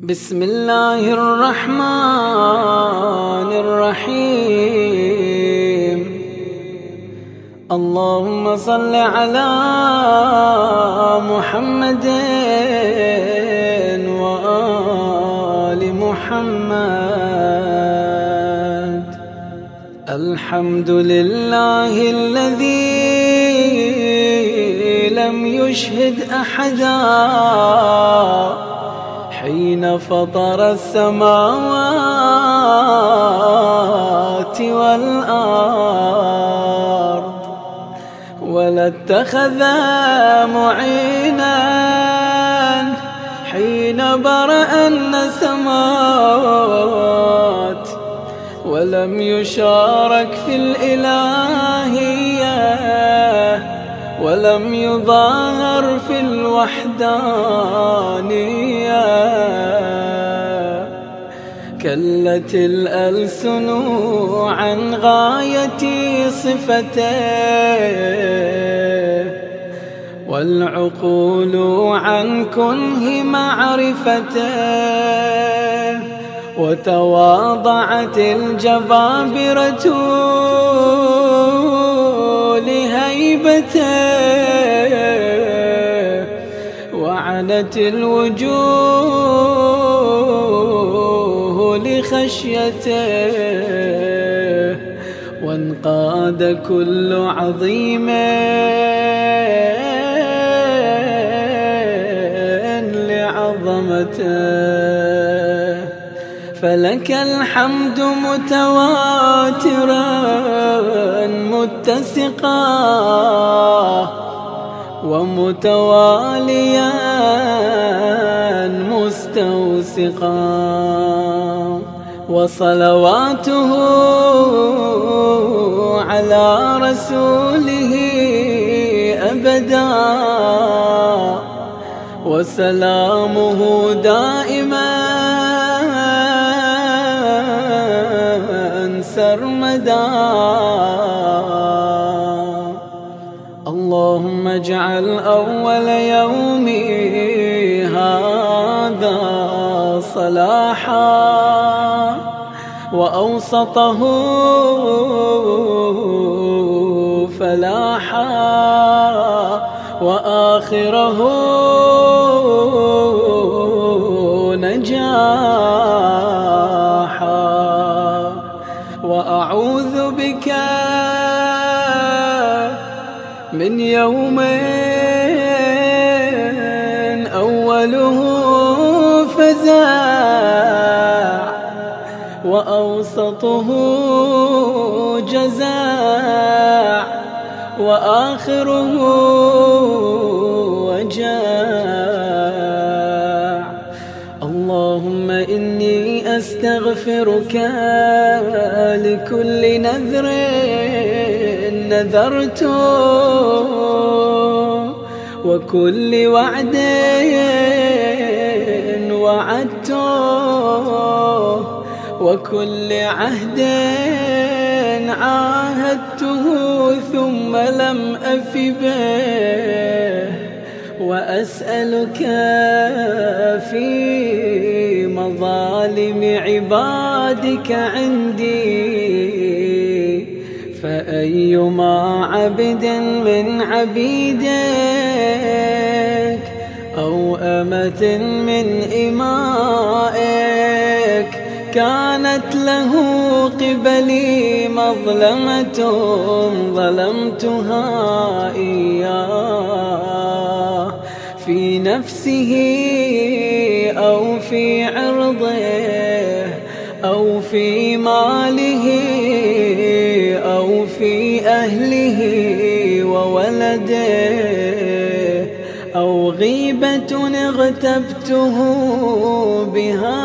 بسم الله الرحمن الرحيم. اللهم صل على محمد وآل محمد. الحمد لله الذي لم يشهد أحدا. حين فطر السماوات والأرض ولا اتخذ معينا حين برأ النسمات ولم يشارك في الإلهية ولم يظاهر في الوحدانية. كلت الألسن عن غاية صفته والعقول عن كنه معرفته. وتواضعت الجبابرة لهيبته. وعنت الوجوه لخشيته وانقاد كل عظيم لعظمته. فلك الحمد متواترا متسقا. ومتواليا مستوسقا وصلواته على رسوله أبدا وسلامه دائما سرمدا. اللهم اجعل أول يومي هذا صلاحا وأوسطه فلاحا وآخره نجاحا وأعوذ بك من يوم أوله فزاع وأوسطه جزاع وآخره وجاع اللهم إني أستغفرك لكل نذر نذرت وكل وعد وعدت وكل عهد عاهدته ثم لم أف به وأسألك في مظالم عبادك عندي فأيما عبد من عبيدك أو أمة من إمائك كانت له قبلي مظلمة ظلمتها إياه في نفسه أو في عرضه أو في ماله في أهله وولده أو غيبة اغتبته بها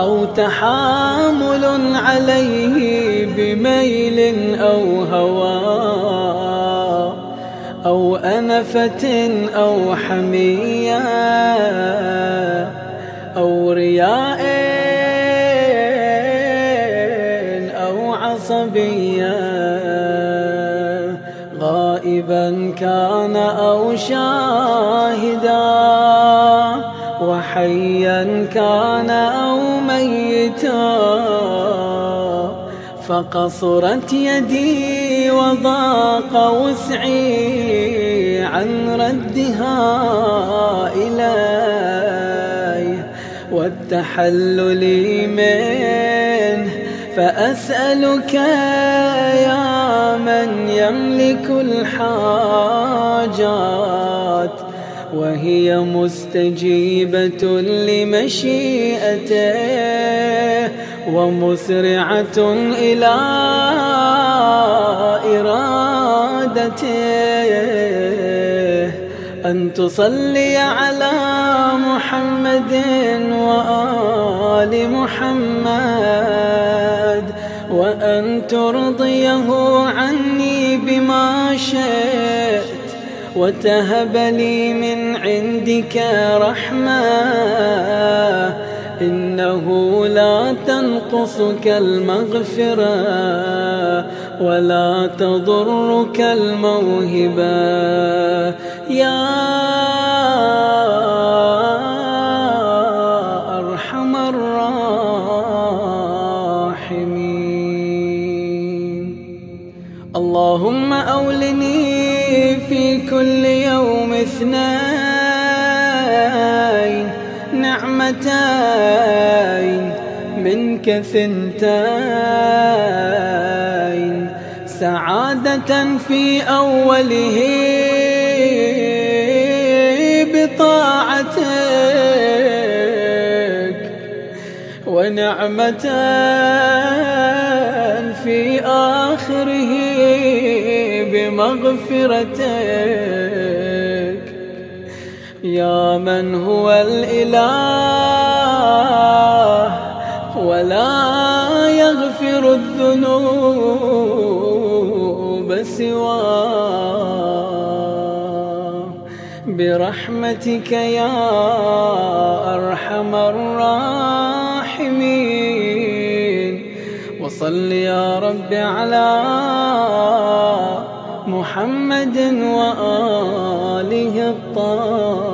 أو تحامل عليه بميل أو هوى أو أنفة أو حمية. كان أو شاهدا حيا كان أو ميتا فقصرت يدي وضاق وسعي عن ردها إلي والتحلل منه فأسألك يا من يملك الحاجات وهي مستجيبة لمشيئته ومسرعة إلى إرادته. أن تصلي على محمد وآل محمد وأن ترضيه عني بما شئت وتهب لي من عندك رحمة إنه لا تنقصك المغفرة ولا تضرك الموهبة. يا أرحم الراحمين. اللهم أولني في كل يوم اثنين نعمتين منك ثنتين. سعادة في أوله ونعمة في آخره بمغفرتك. يا من هو الإله ولا يغفر الذنوب سواه. برحمتك يا أرحم الراحمين. وصل يا رب على محمد وآله الطاهرين.